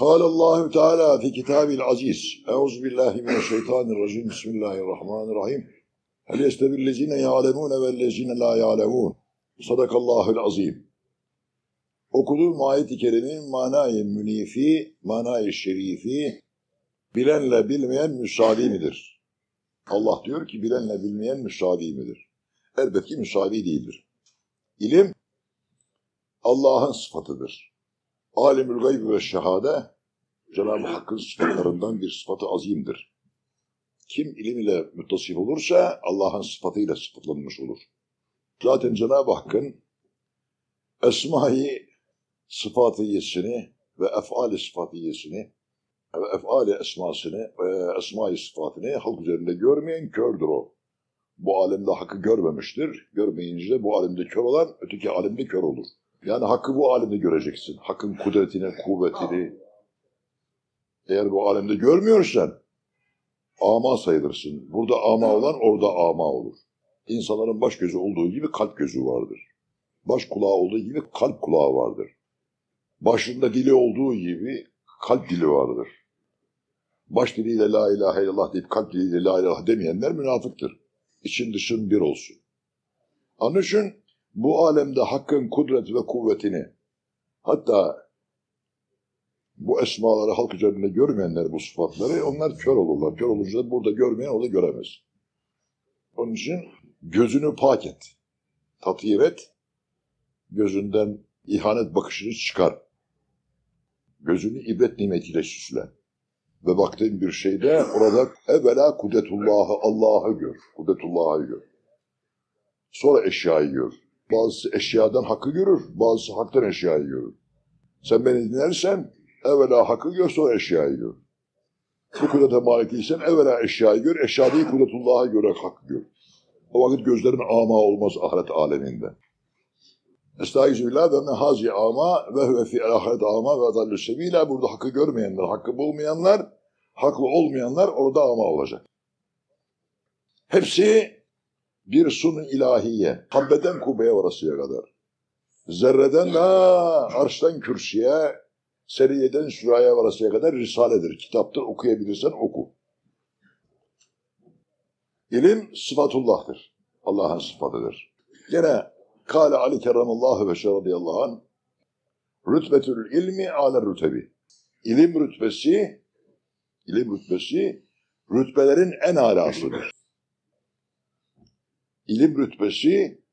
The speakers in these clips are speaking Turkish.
قال الله تعالى في كتابه العزيز أعوذ بالله من الشيطان الرجيم بسم الله الرحمن الرحيم هل يستوي الذين يعلمون والذين لا يعلمون صدق الله العظيم Okuduğum ayet-i kerimenin manayı münifi, manayı şerifi, bilenle bilmeyen müsavi midir? Allah diyor ki bilenle bilmeyen müsavi midir? Elbette ki müsavi değildir. İlim Allah'ın sıfatıdır. Alimül gayb ve şehade Cenab-ı Hakk'ın sıfatlarından bir sıfatı azimdir. Kim ilim ile müttasif olursa Allah'ın sıfatıyla sıfatlanmış olur. Zaten Cenab-ı Hakk'ın esma-i sıfatiyesini ve ef'al-i sıfatiyesini ve ef'al-i esmasını ve esma-i sıfatını halk üzerinde görmeyen kördür o. Bu alemde hakkı görmemiştir. Görmeyince de bu alemde kör olan öteki alemde kör olur. Yani hakkı bu alemde göreceksin. Hakkın kudretini, kuvvetini. Eğer bu alemde görmüyorsan ama sayılırsın. Burada ama olan orada ama olur. İnsanların baş gözü olduğu gibi kalp gözü vardır. Baş kulağı olduğu gibi kalp kulağı vardır. Başında dili olduğu gibi kalp dili vardır. Baş diliyle la ilahe illallah deyip kalp diliyle la ilahe demeyenler münafıktır. İçin dışın bir olsun. Onun için bu alemde hakkın kudret ve kuvvetini hatta bu esmaları halk üzerinde görmeyenler bu sıfatları onlar kör olurlar. Kör olunca da burada görmeyen o da göremez. Onun için gözünü pak et. Tatyir et. Gözünden ihanet bakışını çıkar. Gözünü ibret nimetiyle süsle. Ve baktığın bir şeyde orada evvela kudretullahı, Allah'ı gör. Kudretullah'ı gör. Sonra eşyayı gör. Bazısı eşyadan hakkı görür, bazısı haktan eşyayı görür. Sen beni dinlersen evvela hakkı gör, sonra eşyayı gör. Bu kudrete malik değilsen evvela eşyayı gör, eşya değil kudretullah'a göre hakkı gör. O vakit gözlerin ama olmaz ahiret aleminde. Estağfirullah ve mehazi ama ve huve fi ahiret ama ve dallu sebila. Burada hakkı görmeyenler, hakkı bulmayanlar, haklı olmayanlar orada ama olacak. Hepsi bir sun ilahiye, habbeden kubeye varasıya kadar. Zerreden la arştan kürsüye, seriyeden süraya varasıya kadar risaledir. Kitaptır, okuyabilirsen oku. İlim sıfatullah'tır. Allah'ın sıfatıdır. Gene Kale Ali Kerramallahu ve radıyallahu anh Rütbetül ilmi ale rütebi. İlim rütbesi, ilim rütbesi rütbelerin en alasıdır. İlim rütbesi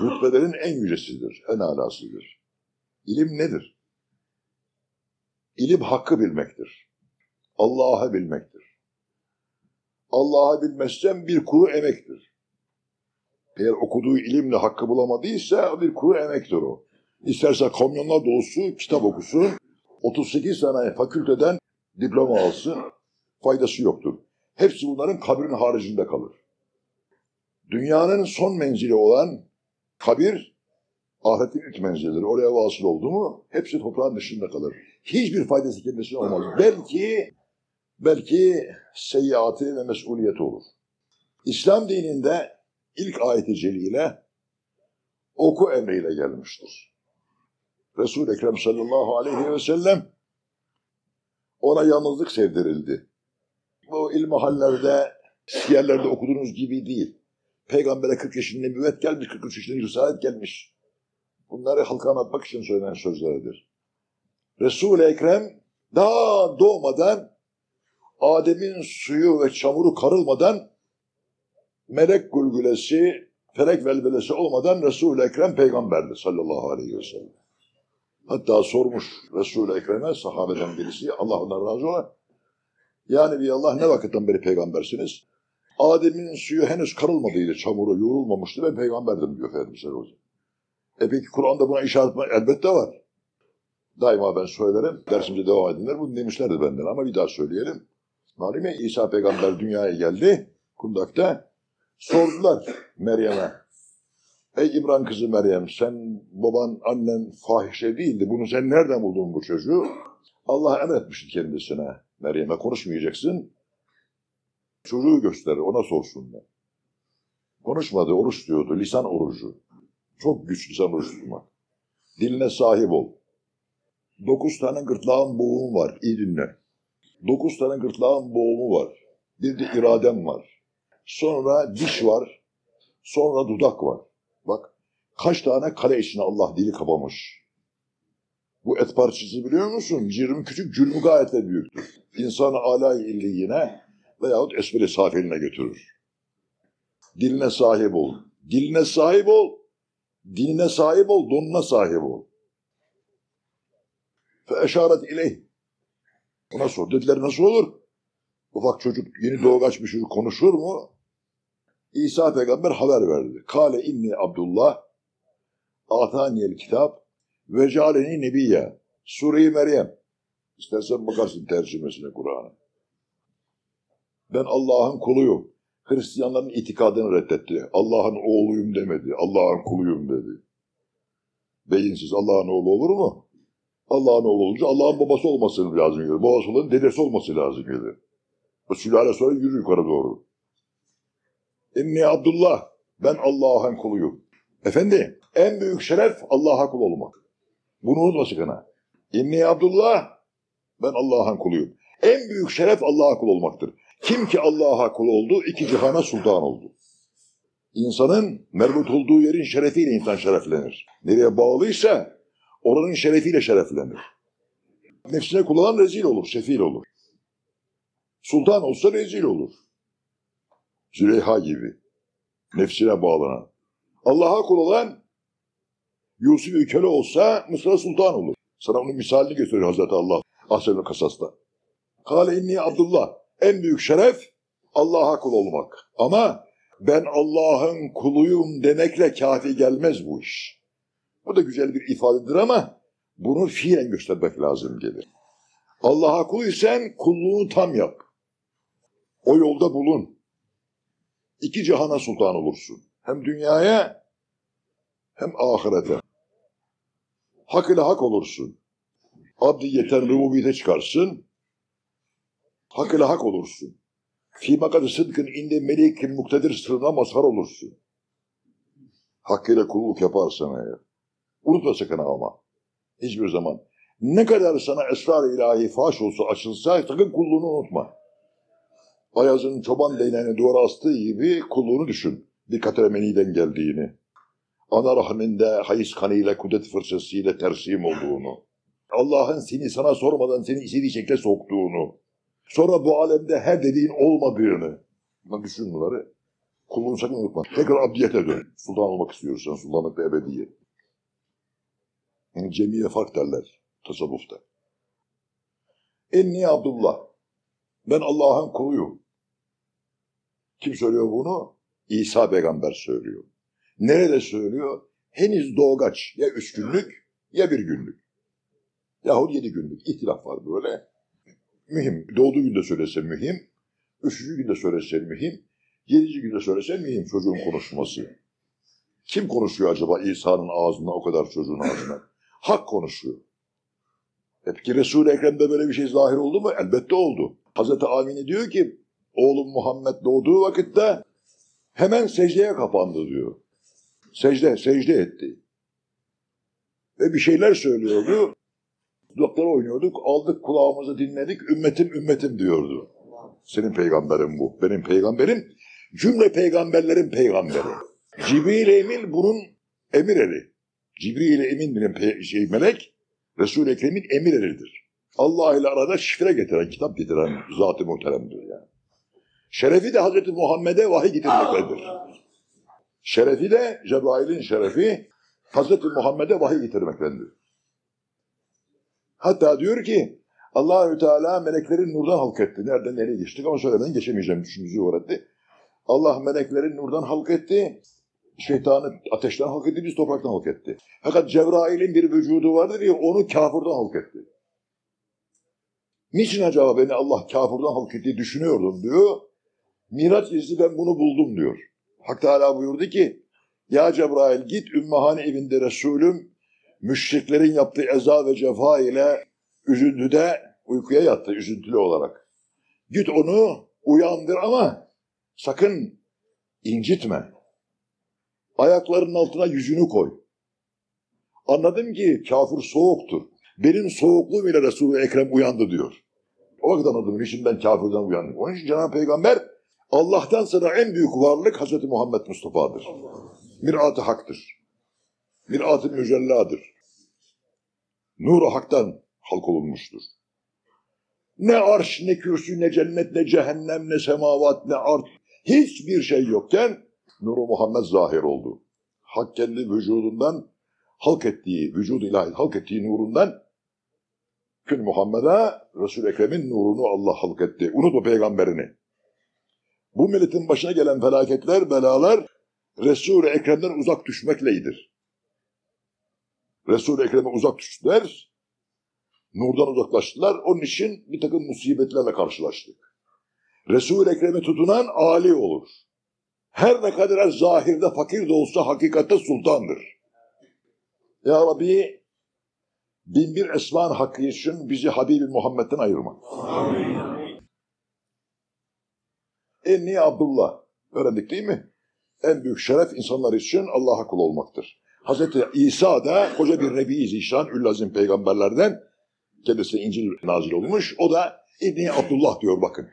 rütbelerin en yücesidir, en alasıdır. İlim nedir? İlim hakkı bilmektir. Allah'ı bilmektir. Allah'ı bilmezsen bir kuru emektir. Eğer okuduğu ilimle hakkı bulamadıysa bir kuru emektir o. İsterse kamyonlar dolusu kitap okusun, 38 tane fakülteden diploma alsın, faydası yoktur. Hepsi bunların kabrin haricinde kalır. Dünyanın son menzili olan kabir, ahiretin ilk menzilidir. Oraya vasıl oldu mu hepsi toprağın dışında kalır. Hiçbir faydası kendisine olmaz. Belki, belki seyyiatı ve mesuliyeti olur. İslam dininde ilk ayeti celile oku emriyle gelmiştir. Resul-i Ekrem sallallahu aleyhi ve sellem ona yalnızlık sevdirildi. Bu ilmihallerde, siyerlerde okuduğunuz gibi değil. Peygamber'e 40 yaşında nübüvvet gelmiş, 43 yaşında risalet gelmiş. Bunları halka anlatmak için söylenen sözlerdir. Resul-i Ekrem daha doğmadan Adem'in suyu ve çamuru karılmadan melek gülgülesi, felek velvelesi olmadan Resul-i Ekrem peygamberdi sallallahu aleyhi ve sellem. Hatta sormuş Resul-i Ekrem'e sahabeden birisi, Allah ondan razı ola. Yani bir Allah ne vakitten beri peygambersiniz? Adem'in suyu henüz karılmadıydı, çamuru yoğrulmamıştı ve peygamberdim diyor Efendimiz sallallahu E peki Kur'an'da buna işaret elbette var. Daima ben söylerim, dersimize devam edinler. Bunu demişlerdi benden ama bir daha söyleyelim. Malum ya İsa peygamber dünyaya geldi, kundakta. Sordular Meryem'e. Ey İmran kızı Meryem sen baban annen fahişe değildi. Bunu sen nereden buldun bu çocuğu? Allah emretmişti kendisine. Meryem'e konuşmayacaksın. Çocuğu göster ona sorsunlar. Konuşmadı oruç diyordu. Lisan orucu. Çok güç lisan oruç tutmak. Diline sahip ol. Dokuz tane gırtlağın boğumu var. İyi dinle. Dokuz tane gırtlağın boğumu var. Bir de iradem var. Sonra diş var. Sonra dudak var. Bak kaç tane kale içine Allah dili kapamış. Bu et parçası biliyor musun? Cirmi küçük, cürmü gayet de büyüktür. İnsanı alay illiyine veyahut esferi safiline götürür. Diline sahip ol. Diline sahip ol. Dinine sahip ol, donuna sahip ol. Fe eşaret ileyh. Ona sor. Dediler nasıl olur? Ufak çocuk yeni doğgaç bir çocuk konuşur mu? İsa peygamber haber verdi. Kale inni Abdullah ataniyel kitap ve caleni nebiyye. Sure-i Meryem. İstersen bakarsın tercümesine Kur'an'a. Ben Allah'ın kuluyum. Hristiyanların itikadını reddetti. Allah'ın oğluyum demedi. Allah'ın kuluyum dedi. Beyinsiz Allah'ın oğlu olur mu? Allah'ın oğlu olunca Allah'ın babası olması lazım gelir. Babası olan dedesi olması lazım gelir. Bu sülale sonra yürü yukarı doğru. İnni Abdullah. Ben Allah'ın kuluyum. Efendi en büyük şeref Allah'a kul olmak. Bunu unutma sakın ha. İnni Abdullah. Ben Allah'ın kuluyum. En büyük şeref Allah'a kul olmaktır. Kim ki Allah'a kul oldu, iki cihana sultan oldu. İnsanın merbut olduğu yerin şerefiyle insan şereflenir. Nereye bağlıysa oranın şerefiyle şereflenir. Nefsine kul olan rezil olur, sefil olur. Sultan olsa rezil olur. Züleyha gibi. Nefsine bağlanan. Allah'a kul olan Yusuf ülkeli olsa Mısır'a sultan olur. Sana onun misalini gösteriyor Hazreti Allah. Ahsen-i Kasas'ta. Kale inni Abdullah. En büyük şeref Allah'a kul olmak. Ama ben Allah'ın kuluyum demekle kafi gelmez bu iş. Bu da güzel bir ifadedir ama bunu fiilen göstermek lazım gelir. Allah'a kuluysan kulluğunu tam yap. O yolda bulun. İki cihana sultan olursun. Hem dünyaya hem ahirete. Hak ile hak olursun. Abdi yeter rububiyete çıkarsın. Hak ile hak olursun. Fî makadı sıdkın inde melikin muktedir sırrına mazhar olursun. Hakkıyla kulluk yaparsan eğer. Unutma sakın ama. Hiçbir zaman. Ne kadar sana esrar ilahi faş olsa açılsa sakın kulluğunu unutma. Ayaz'ın çoban değneğini duvara astığı gibi kulluğunu düşün. Bir katremeniden geldiğini. Ana rahminde hayız kanıyla kudret fırsatıyla tersim olduğunu. Allah'ın seni sana sormadan seni istediği şekle soktuğunu. Sonra bu alemde her dediğin olmadığını. Düşün bunları. Kulluğunu sakın unutma. Tekrar abdiyete dön. Sultan olmak istiyorsan sultanlıkta ebediye. Yani cemiye fark derler tasavvufta. Enni Abdullah. Ben Allah'ın kuluyum. Kim söylüyor bunu? İsa peygamber söylüyor. Nerede söylüyor? Henüz doğgaç. Ya üç günlük ya bir günlük. Yahut yedi günlük. İhtilaf var böyle. Mühim. Doğduğu günde söylese mühim. Üçüncü günde söylese mühim. Yedinci günde söylese mühim çocuğun konuşması. Kim konuşuyor acaba İsa'nın ağzından o kadar çocuğun ağzından? Hak konuşuyor. Peki Resul-i Ekrem'de böyle bir şey zahir oldu mu? Elbette oldu. Hazreti Amine diyor ki oğlum Muhammed doğduğu vakitte hemen secdeye kapandı diyor. Secde, secde etti. Ve bir şeyler söylüyordu. Dudakları oynuyorduk, aldık kulağımızı dinledik, ümmetim ümmetim diyordu. Senin peygamberin bu, benim peygamberim, cümle peygamberlerin peygamberi. Cibril Emin bunun emir eri. Cibril Emin benim şey, melek, Resul-i Ekrem'in emir eridir. Allah ile arada şifre getiren, kitap getiren zat-ı muhteremdir yani. Şerefi de Hazreti Muhammed'e vahiy getirmektedir. Şerefi de Cebrail'in şerefi Hazreti Muhammed'e vahiy getirmektedir. Hatta diyor ki Allahü Teala meleklerin nurdan halk etti. Nereden nereye geçtik ama söylemeden geçemeyeceğim. Düşünümüzü öğretti. Allah meleklerin nurdan halk etti. Şeytanı ateşten halk etti, biz topraktan halk etti. Fakat Cebrail'in bir vücudu vardır ya onu kafirden halk etti. Niçin acaba beni Allah kafirden halk etti düşünüyordum diyor. Miraç izni ben bunu buldum diyor. Hak Teala buyurdu ki Ya Cebrail git Ümmehane evinde Resulüm müşriklerin yaptığı eza ve cefa ile üzüntüde uykuya yattı üzüntülü olarak. Git onu uyandır ama sakın incitme. Ayaklarının altına yüzünü koy. Anladım ki kafir soğuktur. Benim soğukluğum ile Resul-i Ekrem uyandı diyor. O vakit anladım için ben kafirden uyandım. Onun için Cenab-ı Peygamber Allah'tan sonra en büyük varlık Hazreti Muhammed Mustafa'dır. Mirat-ı haktır. Mirat-ı mücelladır. Nur-u haktan halk olunmuştur. Ne arş, ne kürsü, ne cennet, ne cehennem, ne semavat, ne art. Hiçbir şey yokken Nur-u Muhammed zahir oldu. Hak kendi vücudundan halk ettiği, vücudu ilahi halk ettiği nurundan Kün Muhammed'e Resul-i Ekrem'in nurunu Allah halk etti. Unutma peygamberini. Bu milletin başına gelen felaketler, belalar Resul-i Ekrem'den uzak düşmekleydir. Resul-i Ekrem'e uzak düştüler, nurdan uzaklaştılar. Onun için bir takım musibetlerle karşılaştık. Resul-i Ekrem'e tutunan âli olur. Her ne kadar zahirde fakir de olsa hakikatte sultandır. Ya Rabbi bin bir esman hakkı için bizi Habibi Muhammed'den ayırma. Amin. Enni Abdullah. Öğrendik değil mi? En büyük şeref insanlar için Allah'a kul olmaktır. Hazreti İsa da koca bir Nebi-i Zişan, Üllazim peygamberlerden kendisine İncil nazil olmuş. O da İbni Abdullah diyor bakın.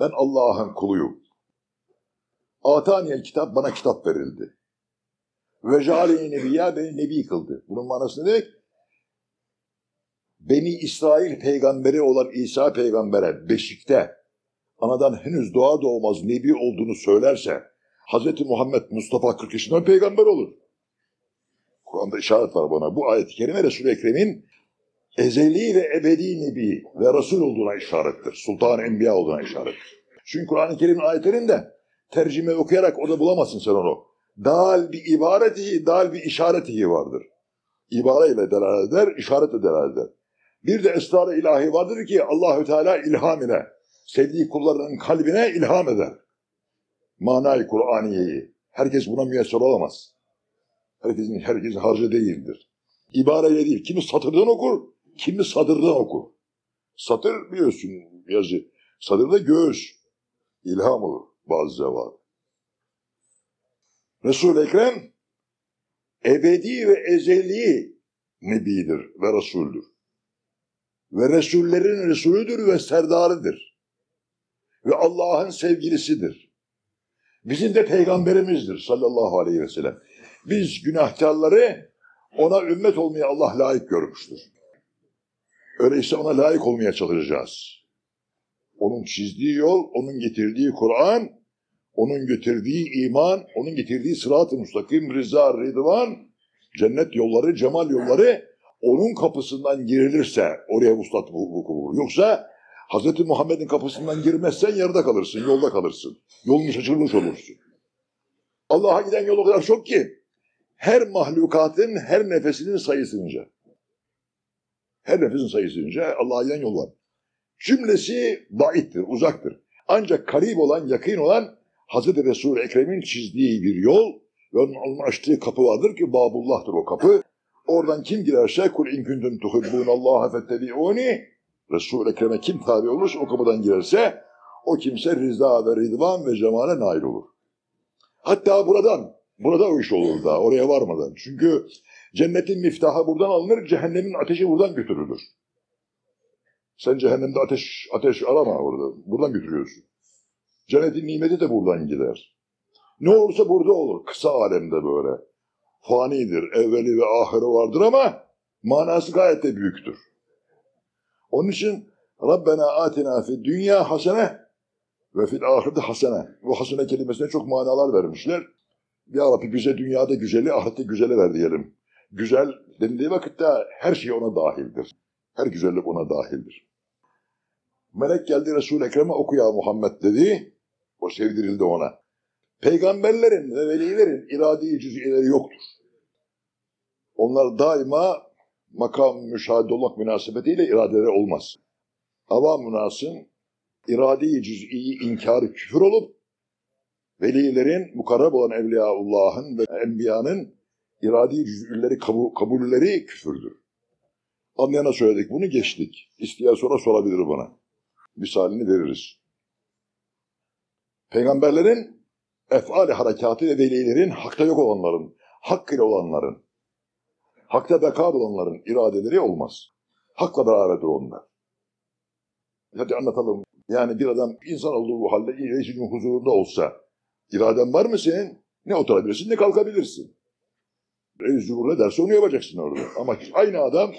Ben Allah'ın kuluyum. Ataniyel kitap bana kitap verildi. Ve jâle-i nebiyya beni nebi kıldı. Bunun manası ne demek? Beni İsrail peygamberi olan İsa peygambere beşikte anadan henüz doğa doğmaz nebi olduğunu söylerse Hz. Muhammed Mustafa 40 yaşında peygamber olur. Kur'an'da işaret var bana. Bu ayet-i kerime Resul-i Ekrem'in ezeli ve ebedi nebi ve Resul olduğuna işarettir. Sultan Enbiya olduğuna işarettir. Çünkü Kur'an-ı Kerim'in ayetlerinde tercüme okuyarak orada bulamazsın sen onu. Dal bir ibaretihi, dal bir işaretihi vardır. İbareyle delalet eder, işaretle delalet eder. Bir de esrar-ı ilahi vardır ki Allahü Teala ilham ile sevdiği kullarının kalbine ilham eder. Manay Kur'aniyeyi. Herkes buna müyesser olamaz. Herkesin, herkesin harcı değildir. İbareyle değil. Kimi satırdan okur, kimi sadırdan okur. Satır biliyorsun yazı. Sadırda göğüs. İlham olur bazı zevat. Resul-i Ekrem ebedi ve ezeli nebidir ve Resul'dür. Ve Resullerin Resulüdür ve serdarıdır. Ve Allah'ın sevgilisidir. Bizim de peygamberimizdir sallallahu aleyhi ve sellem. Biz günahkarları ona ümmet olmaya Allah layık görmüştür. Öyleyse ona layık olmaya çalışacağız. Onun çizdiği yol, onun getirdiği Kur'an, onun getirdiği iman, onun getirdiği sırat-ı müstakim, rıza, rıdvan, cennet yolları, cemal yolları onun kapısından girilirse oraya vuslat vuku bulur. Yoksa Hz. Muhammed'in kapısından girmezsen yarıda kalırsın, yolda kalırsın. Yolunu şaşırmış olursun. Allah'a giden yol o kadar çok ki her mahlukatın her nefesinin sayısınca her nefesin sayısınca Allah'a giden yol var. Cümlesi baittir, uzaktır. Ancak karib olan, yakın olan Hazreti Resul-i Ekrem'in çizdiği bir yol ve onun açtığı kapı vardır ki Babullah'tır o kapı. Oradan kim girerse kul in kuntum tuhibbunallaha fettebi'uni Resul-i Ekrem'e kim tabi olursa o kapıdan girerse o kimse rıza ve rıdvan ve cemale nail olur. Hatta buradan, burada o iş olur da oraya varmadan. Çünkü cennetin miftahı buradan alınır, cehennemin ateşi buradan götürülür. Sen cehennemde ateş ateş arama orada. Buradan götürüyorsun. Cennetin nimeti de buradan gider. Ne olursa burada olur. Kısa alemde böyle. Fanidir. Evveli ve ahiri vardır ama manası gayet de büyüktür. Onun için Rabbena atina fi dünya hasene ve fil ahirete hasene. Bu hasene kelimesine çok manalar vermişler. Ya Rabbi bize dünyada güzeli, ahirette güzeli ver diyelim. Güzel denildiği vakitte her şey ona dahildir. Her güzellik ona dahildir. Melek geldi Resul-i Ekrem'e oku ya Muhammed dedi. O sevdirildi ona. Peygamberlerin ve velilerin iradi cüz'ileri yoktur. Onlar daima makam müşahede olmak münasebetiyle iradeleri olmaz. Avam münasın iradi cüz'i inkarı küfür olup velilerin mukarrab olan Evliyaullah'ın ve Enbiya'nın iradi cüz'ülleri, kabul, kabulleri küfürdür. Anlayana söyledik bunu geçtik. İsteyen sonra sorabilir bana. Misalini veririz. Peygamberlerin efali harekatı ve velilerin hakta yok olanların, hak olanların, hakta beka olanların iradeleri olmaz. Hakla beraberdir onlar. Hadi anlatalım. Yani bir adam insan olduğu halde reisinin huzurunda olsa iraden var mı senin? Ne oturabilirsin ne kalkabilirsin. Reis Cumhur ne derse onu yapacaksın orada. Ama aynı adam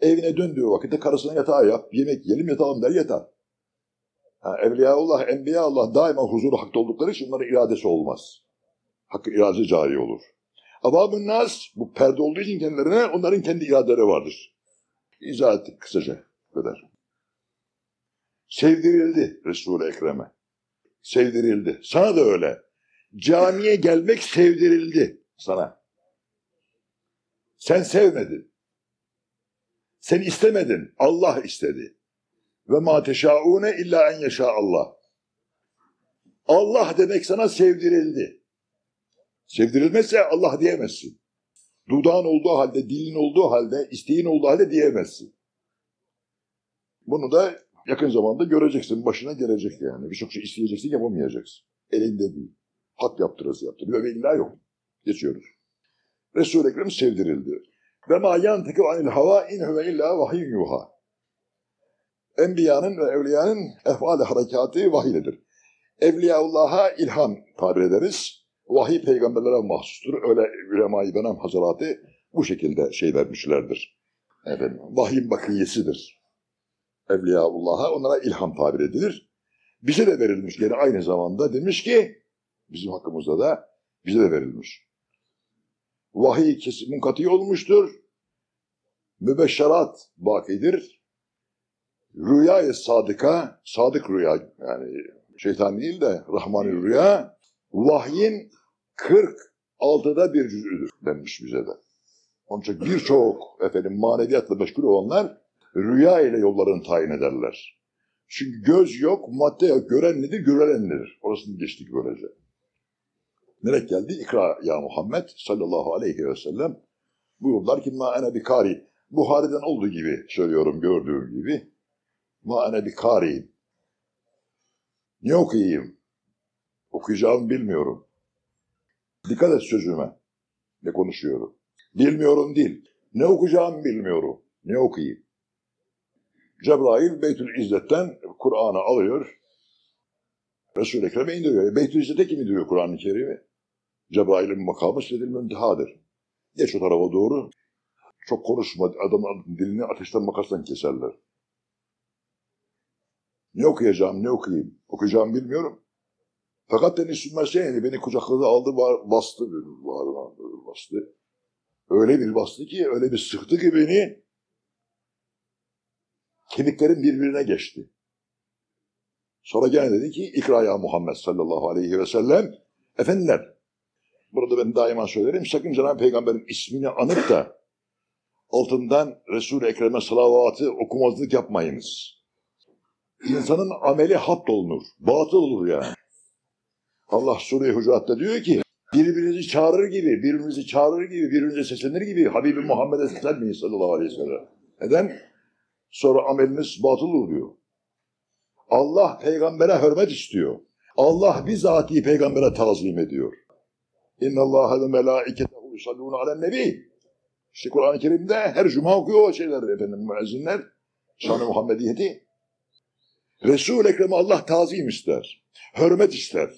evine döndüğü vakitte karısına yatağı yap, yemek yiyelim yatalım der yatar. Ha, Evliyaullah, Enbiyaullah daima huzuru hakta oldukları için onların iradesi olmaz. Hakkı iradesi cari olur. Avabın nas, bu perde olduğu için kendilerine onların kendi iradeleri vardır. İzah ettik kısaca. Kadar. Sevdirildi Resul-i Ekrem'e. Sevdirildi. Sana da öyle. Camiye gelmek sevdirildi sana. Sen sevmedin. Sen istemedin. Allah istedi. Ve ma teşaune illa en yaşa Allah. Allah demek sana sevdirildi. Sevdirilmezse Allah diyemezsin. Dudağın olduğu halde, dilin olduğu halde, isteğin olduğu halde diyemezsin. Bunu da yakın zamanda göreceksin. Başına gelecek yani. Birçok şey isteyeceksin, yapamayacaksın. Elinde değil. Hak yaptırası yaptırıyor ve illa yok. Geçiyoruz. Resul-i Ekrem sevdirildi. Ve ma yantıkı anil hava in huve illa vahiy yuha. Enbiyanın ve evliyanın efali harekatı vahiyledir. Evliyaullah'a ilham tabir ederiz. Vahiy peygamberlere mahsustur. Öyle ulema-i benam hazaratı bu şekilde şey vermişlerdir. Efendim, vahyin bakiyesidir. Evliyaullah'a onlara ilham tabir edilir. Bize de verilmiş gene aynı zamanda demiş ki bizim hakkımızda da bize de verilmiş. Vahiy kesin katı olmuştur. Mübeşşerat bakidir. Rüya-i sadıka, sadık rüya yani şeytan değil de Rahmani rüya, vahyin 46'da bir cüzüdür denmiş bize de. Onun için birçok efendim maneviyatla meşgul olanlar rüya ile yollarını tayin ederler. Çünkü göz yok, madde yok. Gören nedir? Görelen nedir? Orasını geçtik böylece. Melek geldi. İkra ya Muhammed sallallahu aleyhi ve sellem. Buyurdular ki ma ene bir kari. Buhari'den olduğu gibi söylüyorum gördüğüm gibi. Ma ene bir kariyim. Ne okuyayım? Okuyacağımı bilmiyorum. Dikkat et sözüme. Ne konuşuyorum. Bilmiyorum değil. Ne okuyacağımı bilmiyorum. Ne okuyayım? Cebrail Beytül İzzet'ten Kur'an'ı alıyor. Resul-i Ekrem'e indiriyor. Beytül İzzet'e kim indiriyor Kur'an-ı Kerim'i? Cebrail'in makamı sedil müntehadır. Geç o tarafa doğru. Çok konuşma. Adamın dilini ateşten makasla keserler. Ne okuyacağım, ne okuyayım? Okuyacağım bilmiyorum. Fakat beni sünmeseydi, beni kucakladı, aldı, bastı, bağrıma bastı. Öyle bir bastı ki, öyle bir sıktı ki beni, kemiklerim birbirine geçti. Sonra gene dedi ki, ikra ya Muhammed sallallahu aleyhi ve sellem, efendiler, burada ben daima söylerim, sakın Cenab-ı Peygamber'in ismini anıp da altından Resul-i Ekrem'e salavatı okumazlık yapmayınız. İnsanın ameli hat olunur, batıl olur yani. Allah Sure-i Hucurat'ta diyor ki, birbirinizi çağırır gibi, birbirinizi çağırır gibi, birbirinize seslenir gibi Habibi Muhammed'e seslenmeyin sallallahu aleyhi ve sellem. Neden? Sonra ameliniz batıl olur diyor. Allah peygambere hürmet istiyor. Allah bizatihi peygambere tazim ediyor. İnna Allaha ve melaiketehu yusallûne alen nebi. İşte Kur'an-ı Kerim'de her cuma okuyor o şeyler efendim müezzinler. Şan-ı Muhammediyeti. Resul-i Ekrem'e Allah tazim ister. Hürmet ister.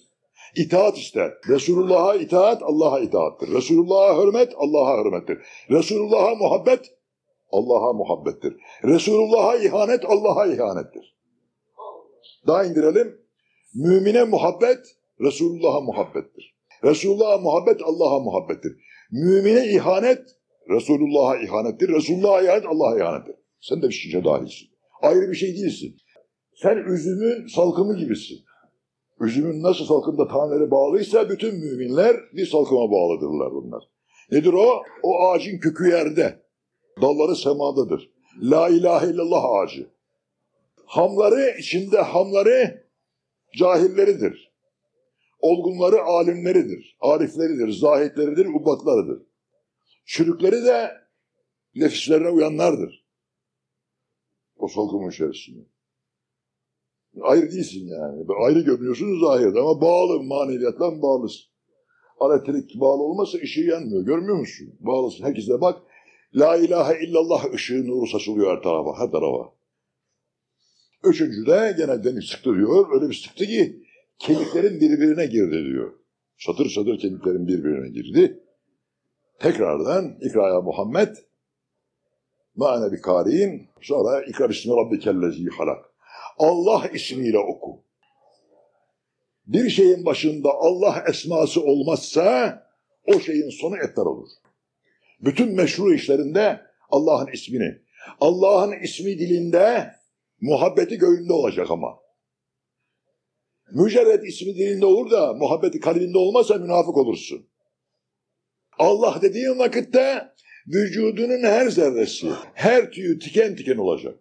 İtaat ister. Resulullah'a itaat Allah'a itaattir. Resulullah'a hürmet Allah'a hürmettir. Resulullah'a muhabbet Allah'a muhabbettir. Resulullah'a ihanet Allah'a ihanettir. Daha indirelim. Mümine muhabbet Resulullah'a muhabbettir. Resulullah'a muhabbet Allah'a muhabbettir. Mümine ihanet Resulullah'a ihanettir. Resulullah'a ihanet Allah'a ihanettir. Sen de bir şişe dahilsin. Ayrı bir şey değilsin. Sen üzümün salkımı gibisin. Üzümün nasıl salkımda taneleri bağlıysa bütün müminler bir salkıma bağlıdırlar bunlar. Nedir o? O ağacın kökü yerde. Dalları semadadır. La ilahe illallah ağacı. Hamları içinde hamları cahilleridir. Olgunları alimleridir. Arifleridir, zahitleridir, ubatlarıdır. Çürükleri de nefislerine uyanlardır. O salkımın içerisinde. Ayrı değilsin yani. Ayrı görünüyorsun zahirde ama bağlı, maneviyatla bağlısın. Elektrik bağlı olmasa ışığı yanmıyor. Görmüyor musun? Bağlısın. Herkese bak. La ilahe illallah ışığı nuru saçılıyor her tarafa, her tarafa. Üçüncüde gene beni sıktı diyor. Öyle bir sıktı ki kemiklerin birbirine girdi diyor. Satır satır kemiklerin birbirine girdi. Tekrardan ikraya Muhammed Mâne bir kâri'in sonra ikrar ismi rabbikellezi halak. Allah ismiyle oku. Bir şeyin başında Allah esması olmazsa o şeyin sonu etler olur. Bütün meşru işlerinde Allah'ın ismini, Allah'ın ismi dilinde muhabbeti göğünde olacak ama. Mücerred ismi dilinde olur da muhabbeti kalbinde olmazsa münafık olursun. Allah dediğin vakitte vücudunun her zerresi, her tüyü tiken tiken olacak.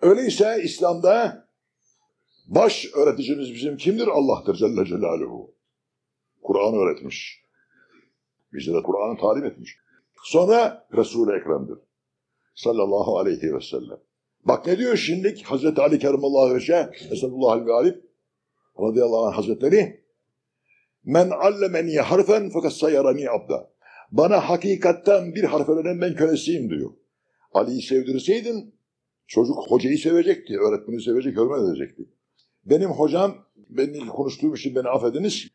Öyleyse İslam'da baş öğreticimiz bizim kimdir? Allah'tır Celle Celaluhu. Kur'an öğretmiş. Bize de Kur'an'ı talim etmiş. Sonra Resul-i Ekrem'dir. Sallallahu aleyhi ve sellem. Bak ne diyor şimdi Hazreti Ali Kerimallahu Veşe Esadullah Galip radıyallahu anh Hazretleri Men allemeni harfen fakat sayarani abda. Bana hakikatten bir harf öğrenen ben kölesiyim diyor. Ali'yi sevdirseydin çocuk hocayı sevecekti, öğretmeni sevecek, hürmet edecekti. Benim hocam, benim konuştuğum için beni affediniz,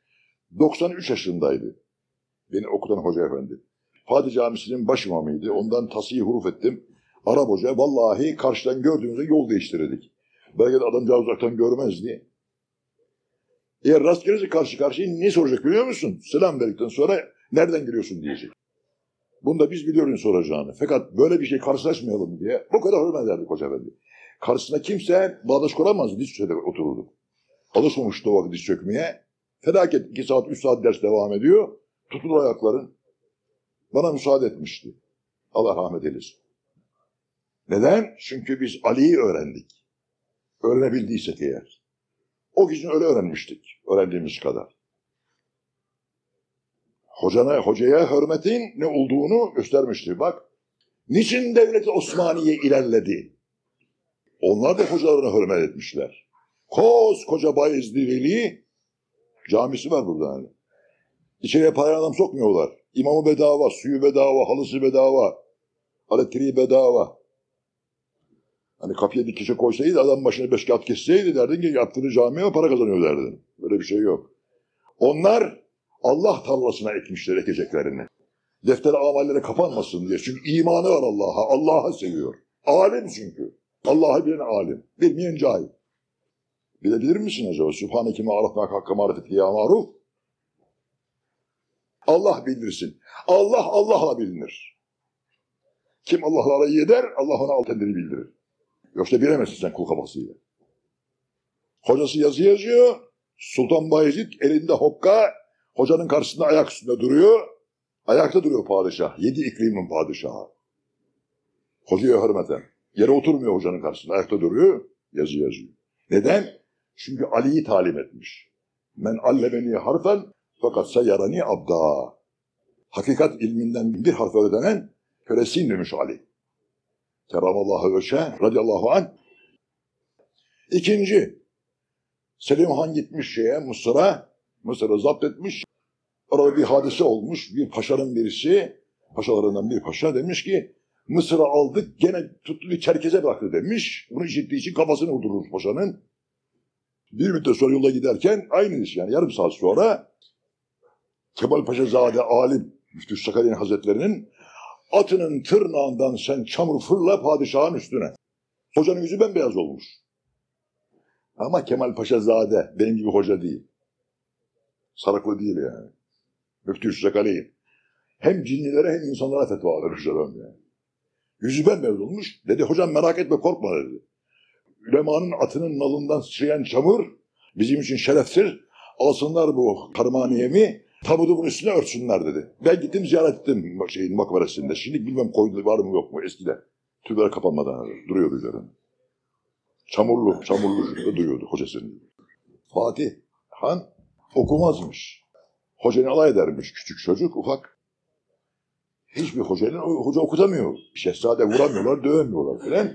93 yaşındaydı. Beni okutan hoca efendi. Fatih Camisi'nin baş imamıydı. Ondan tasih huruf ettim. Arap hoca vallahi karşıdan gördüğümüzde yol değiştirdik. Belki de adamcağız uzaktan görmezdi. Eğer rast gelirse karşı karşıya ne soracak biliyor musun? Selam verdikten sonra nereden geliyorsun diyecek. Bunu da biz biliyoruz soracağını. Fakat böyle bir şey karşılaşmayalım diye bu kadar hürmet ederdik hoca efendi. Karşısına kimse bağdaş kuramaz. Diz çökede otururduk. Alışmamıştı o vakit diz çökmeye. Felaket iki saat, üç saat ders devam ediyor. Tutulur ayakların. Bana müsaade etmişti. Allah rahmet eylesin. Neden? Çünkü biz Ali'yi öğrendik. Öğrenebildiysek eğer. O gün öyle öğrenmiştik. Öğrendiğimiz kadar. Hocana, hocaya hürmetin ne olduğunu göstermiştir. Bak, niçin devleti Osmaniye ilerledi? Onlar da hocalarına hürmet etmişler. Koskoca Bayezid Veli camisi var burada hani. İçeriye para adam sokmuyorlar. İmamı bedava, suyu bedava, halısı bedava, elektriği bedava. Hani kapıya bir kişi koysaydı adam başına beş kağıt kesseydi derdin ki yaptığı camiye para kazanıyor derdin. Böyle bir şey yok. Onlar Allah tarlasına ekmişler ekeceklerini. Defter amelleri kapanmasın diye. Çünkü imanı var Allah'a. Allah'a seviyor. Alim çünkü. Allah'ı bilen alim. Bilmeyen cahil. Bilebilir misin acaba? Sübhaneke ma arafnak hakka marifeti ya maruf. Allah bildirsin. Allah Allah'la bilinir. Kim Allah'la arayı eder, Allah ona kendini bildirir. Yoksa bilemezsin sen kul kafasıyla. Hocası yazı yazıyor. Sultan Bayezid elinde hokka, hocanın karşısında ayak üstünde duruyor. Ayakta duruyor padişah. Yedi iklimin padişahı. Hocaya hürmeten. Yere oturmuyor hocanın karşısında. Ayakta duruyor. Yazı yazıyor. Neden? Çünkü Ali'yi talim etmiş. Men allemeni harfen fakat sayarani abda. Hakikat ilminden bir harf öğrenen kölesiyim demiş Ali. Keramallahu veşe radıyallahu anh. İkinci, Selim Han gitmiş şeye Mısır'a, Mısır'ı zapt etmiş. Orada bir hadise olmuş. Bir paşanın birisi, paşalarından bir paşa demiş ki Mısır'ı aldık gene tuttu bir Çerkez'e bıraktı demiş. Bunu işittiği için kafasını vurdurmuş paşanın. Bir müddet sonra yola giderken aynı iş yani yarım saat sonra Kemal Paşazade alim Müftü Sakarya Hazretleri'nin atının tırnağından sen çamur fırla padişahın üstüne. Hocanın yüzü bembeyaz olmuş. Ama Kemal Paşazade benim gibi hoca değil. Sarıklı değil yani. Müftü Sakarya. Hem cinlilere hem insanlara fetva vermiş adam yani. Yüzü bembeyaz olmuş. Dedi hocam merak etme korkma dedi. Ülemanın atının nalından sıçrayan çamur bizim için şereftir. Alsınlar bu karmaniyemi tabutumun üstüne örtsünler dedi. Ben gittim ziyaret ettim şeyin makbaresinde. Şimdi bilmem koydu var mı yok mu eskiden. Tübler kapanmadan duruyordu üzerinde. Çamurlu, çamurlu duruyordu hocasının. Fatih Han okumazmış. Hocanı alay edermiş küçük çocuk ufak. Hiçbir hocanın hoca okutamıyor. Şehzade vuramıyorlar, dövemiyorlar filan.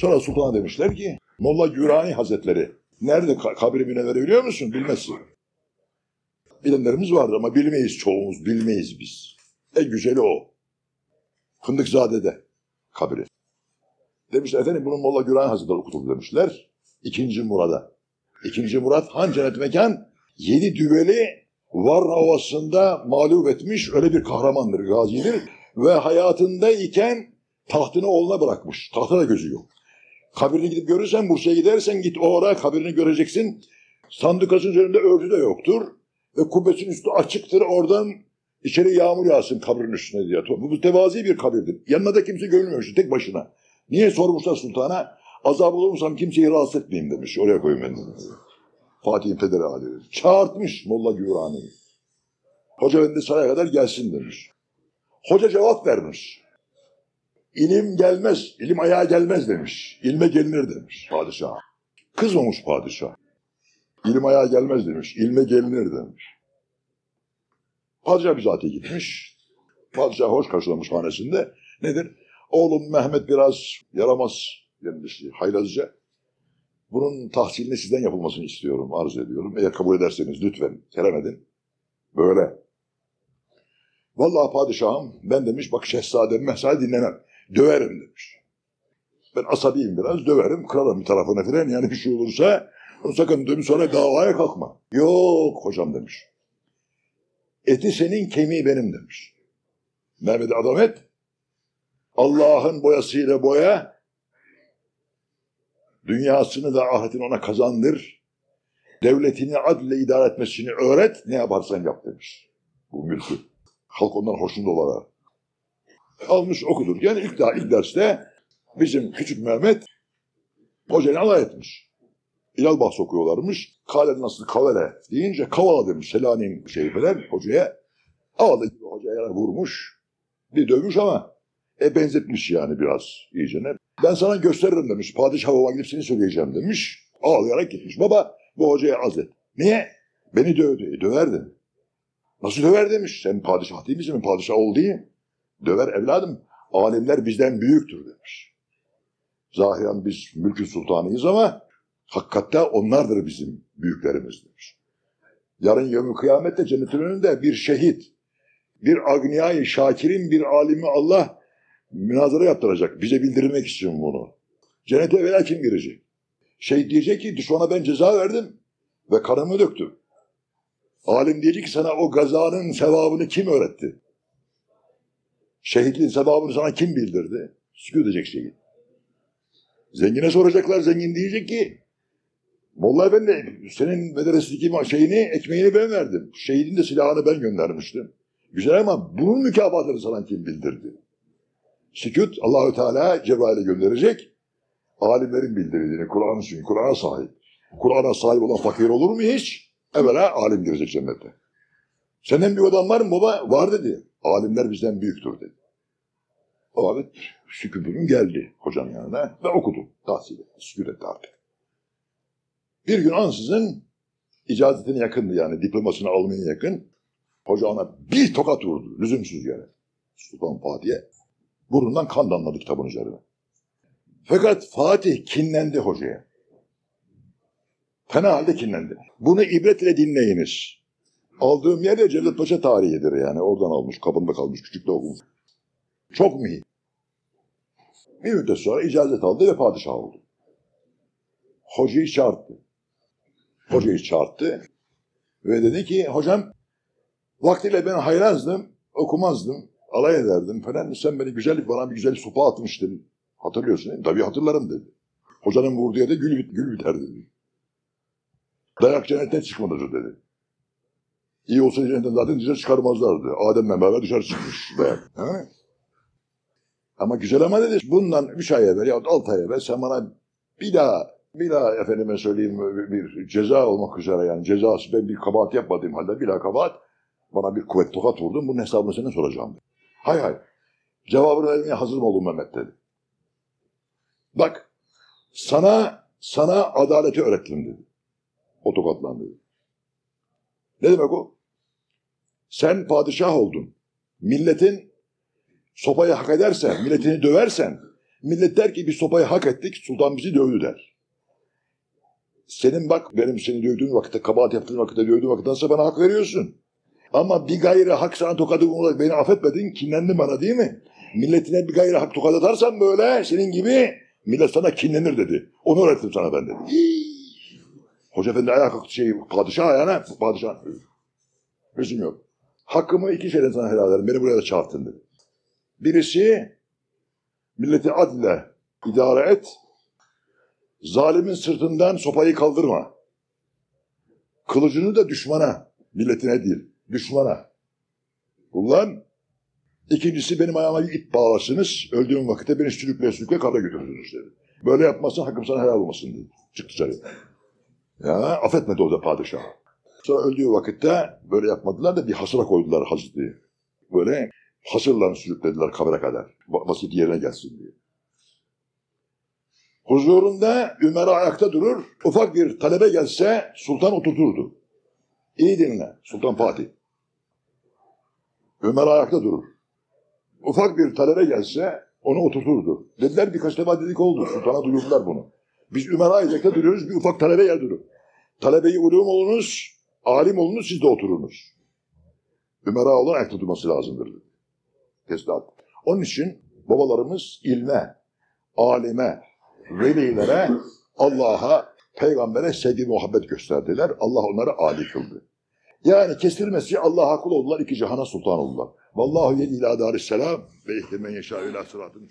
Sonra sultana demişler ki Molla Gürani Hazretleri nerede kabri münevveri biliyor musun? Bilmezsin. Bilenlerimiz vardır ama bilmeyiz çoğumuz, bilmeyiz biz. En güzeli o. Fındıkzade'de kabri. Demişler efendim bunun Molla Güran Hazretleri okutuldu demişler. İkinci Murad'a. İkinci Murat Han Cennet Mekan yedi düveli Varna Ovası'nda mağlup etmiş öyle bir kahramandır, gazidir. Ve hayatındayken tahtını oğluna bırakmış. Tahta da gözü yok. Kabrini gidip görürsen Bursa'ya gidersen git o ara kabrini göreceksin. Sandıkasının üzerinde örtü de yoktur. Ve kubbesinin üstü açıktır. Oradan içeri yağmur yağsın kabrin üstüne diye. Bu, bu tevazi bir kabirdir. Yanına da kimse görülmemiş tek başına. Niye sormuşlar sultana? Azap olursam kimseyi rahatsız etmeyeyim demiş. Oraya koyun beni. Fatih'in pederi hali. Çağırtmış Molla Güvrani'yi. Hoca Efendi saraya kadar gelsin demiş. Hoca cevap vermiş. İlim gelmez, ilim ayağa gelmez demiş. İlme gelinir demiş padişah. Kızmamış padişah. İlim ayağa gelmez demiş, ilme gelinir demiş. Padişah bizatihi gitmiş. Padişah hoş karşılamış hanesinde. Nedir? Oğlum Mehmet biraz yaramaz denmiş haylazca. Bunun tahsilini sizden yapılmasını istiyorum, arz ediyorum. Eğer kabul ederseniz lütfen kerem edin. Böyle. Vallahi padişahım ben demiş bak şehzadem mesela dinlemem. Döverim demiş. Ben asabiyim biraz döverim kırarım bir tarafına filan yani bir şey olursa sakın demiş sonra davaya kalkma. Yok hocam demiş. Eti senin kemiği benim demiş. Mehmet adam et. Allah'ın boyasıyla boya dünyasını da ahiretini ona kazandır. Devletini adle idare etmesini öğret. Ne yaparsan yap demiş. Bu mülkü. Halk ondan hoşnut olarak. Almış okudur. Yani ilk, daha, ilk derste bizim küçük Mehmet hocayla alay etmiş. İlal bahs okuyorlarmış. Kale nasıl kavale deyince kavala demiş Selanik'in şeyi falan hocaya. Havalı gibi hocaya vurmuş. Bir dövmüş ama e benzetmiş yani biraz iyicene. Ben sana gösteririm demiş. Padişah babama gidip seni söyleyeceğim demiş. Ağlayarak gitmiş. Baba bu hocaya az et. Niye? Beni dövdü. E, döverdi. Nasıl döver demiş. Sen padişah değil misin? Padişah ol değil? Döver evladım. Alimler bizden büyüktür demiş. Zahiren biz mülkü sultanıyız ama hakikatte onlardır bizim büyüklerimiz demiş. Yarın yevmi kıyamette cennetin önünde bir şehit, bir agniyayı şakirin bir alimi Allah münazara yaptıracak. Bize bildirmek için bunu. Cennete evvela kim girecek? Şehit diyecek ki düşmana ben ceza verdim ve kanımı döktüm. Alim diyecek ki sana o gazanın sevabını kim öğretti? Şehitliğin sevabını sana kim bildirdi? Sükut edecek şehit. Zengine soracaklar, zengin diyecek ki Molla Efendi senin medresedeki şeyini, ekmeğini ben verdim. Şehidin de silahını ben göndermiştim. Güzel ama bunun mükafatını sana kim bildirdi? Sükut Allahü Teala Cebrail'e gönderecek. Alimlerin bildirdiğini, Kur'an'ın çünkü Kur'an'a sahip. Kur'an'a sahip olan fakir olur mu hiç? Evvela alim girecek cennete. Senden bir adam var mı baba? Var dedi. Alimler bizden büyüktür dedi. O vakit sükûtünün geldi hocanın yanına ve okudu. Tahsil etti. Sükût etti artık. Bir gün ansızın icazetine yakındı yani diplomasını almaya yakın. Hoca ona bir tokat vurdu. Lüzumsuz yere. Sultan Fatih'e. Burnundan kan damladı kitabın üzerine. Fakat Fatih kinlendi hocaya. Fena halde kinlendi. Bunu ibret ile dinleyiniz. Aldığım yer de Cevdet Paşa tarihidir yani. Oradan almış, kabında kalmış, küçük de okumuş. Çok mühim. Bir müddet sonra icazet aldı ve padişah oldu. Hocayı çağırdı. Hocayı çağırdı ve dedi ki hocam vaktiyle ben hayrazdım, okumazdım, alay ederdim falan. Sen beni güzel bana bir güzel sopa atmıştın. Hatırlıyorsun değil mi? Tabii hatırlarım dedi. Hocanın vurduğu yerde gül, bit, gül biter dedi. Dayak cennetten çıkmadıdır dedi. İyi olsa cennetten zaten dışarı çıkarmazlardı. Adem'le beraber dışarı çıkmış dayak. Ha? Ama güzel ama dedi bundan üç ay evvel ya altı ay evvel sen bana bir daha bir daha efendime söyleyeyim bir ceza olmak üzere yani cezası ben bir kabahat yapmadığım halde bir daha kabahat bana bir kuvvet tokat vurdun bunun hesabını sana soracağım dedi. Hay hay cevabını vermeye hazır mı oldun Mehmet dedi. Bak sana sana adaleti öğrettim dedi. O tokatlandı. Ne demek o? Sen padişah oldun. Milletin sopayı hak edersen, milletini döversen, millet der ki biz sopayı hak ettik, sultan bizi dövdü der. Senin bak benim seni dövdüğüm vakitte, kabahat yaptığın vakitte, dövdüğüm vakitte bana hak veriyorsun. Ama bir gayrı hak sana tokadı olarak beni affetmedin, kinlendin bana değil mi? Milletine bir gayri hak tokat atarsan böyle senin gibi millet sana kinlenir dedi. Onu öğrettim sana ben dedi. Hoca efendi ayağa kalktı şey padişah ayağına padişah. Gözüm yok. Hakkımı iki şeyden sana helal ederim. Beni buraya da çağırttın dedi. Birisi milleti adle idare et. Zalimin sırtından sopayı kaldırma. Kılıcını da düşmana, milletine değil, düşmana. Kullan. İkincisi benim ayağıma ip bağlasınız. Öldüğüm vakitte beni sürükle sürükle kabra götürürsünüz dedi. Böyle yapmazsan hakkım sana helal olmasın dedi. Çık dışarı. Ya affetmedi o da padişah. Sonra öldüğü vakitte böyle yapmadılar da bir hasıra koydular Hazreti. Böyle hasırla sürüklediler kabre kadar. Va- Vasit yerine gelsin diye. Huzurunda Ömer ayakta durur. Ufak bir talebe gelse sultan oturturdu. İyi dinle Sultan Fatih. Ömer ayakta durur. Ufak bir talebe gelse onu oturturdu. Dediler birkaç defa dedik oldu. Sultana duyurdular bunu. Biz Ömer ayakta duruyoruz bir ufak talebe yer durur. Talebeyi ulum olunuz, alim olunuz siz de oturunuz. Ömer olan ayakta durması lazımdır. Teslimat. Onun için babalarımız ilme, alime, velilere, Allah'a, peygambere sevgi muhabbet gösterdiler. Allah onları âli kıldı. Yani kesilmesi Allah'a kul oldular, iki cihana sultan oldular. Vallahu yedi ila darisselam ve ihtimen yeşâ ila sıratın.